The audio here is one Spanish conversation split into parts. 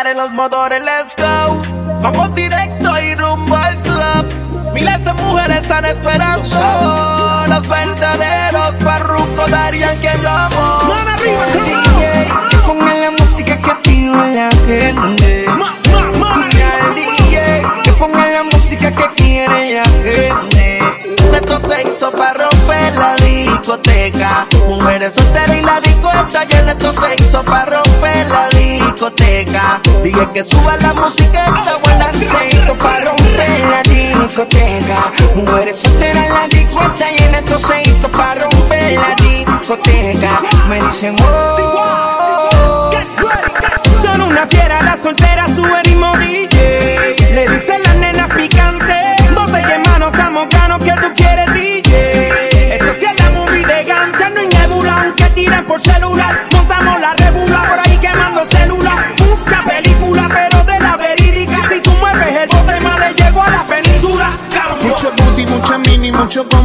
en los motores, let's go. Vamos directo y rumbo al club. Miles de mujeres están esperando. Los verdaderos parrucos darían que yo amo. El DJ, que ponga la música que activa la gente. Y al DJ, que ponga la música que quiere la gente. Esto se hizo para romper la discoteca. Mujeres solteras Dije que suba la música, buena Se hizo para romper la discoteca. Mujeres solteras en la disco está llena. Esto se hizo para romper la discoteca. Me dicen, oh. Son una fiera, la soltera sube ritmo DJ. Le dicen las nenas picantes, botella en mano, estamos ganos que tú quieres DJ. Esto sí es la movie de no hay nebula, aunque tiren por celular. Montamos la rebula por ahí quemando celular.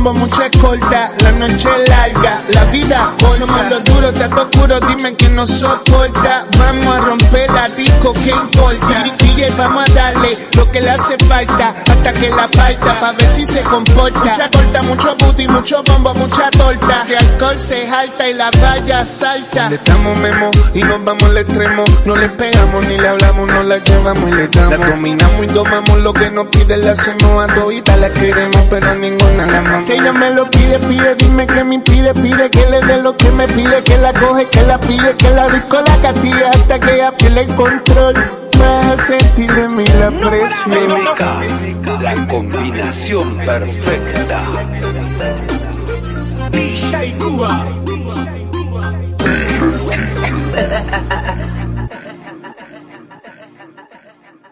Combo, mucha escolta. La noche es larga, la vida corta. Somos los duros, te oscuro, dime quién nos soporta. Vamos a romper la disco, ¿qué importa? Vamos a darle lo que le hace falta. Hasta que la falta, pa' ver si se comporta. Mucha corta, mucho booty, mucho combo, mucha torta. De alcohol se jalta y la valla salta. Le damos memo y nos vamos al extremo. No le pegamos ni le hablamos, no la llevamos y le damos. La dominamos y domamos lo que nos pide, la hacemos a todita la queremos, pero ninguna la amamos. Si ella me lo pide, pide, dime que me impide, pide que le dé lo que me pide, que la coge, que la pide, que la disco la castiga hasta que ella pierde el control. Vas a sentir de mí la presión. Bélica, la combinación perfecta. DJ Cuba.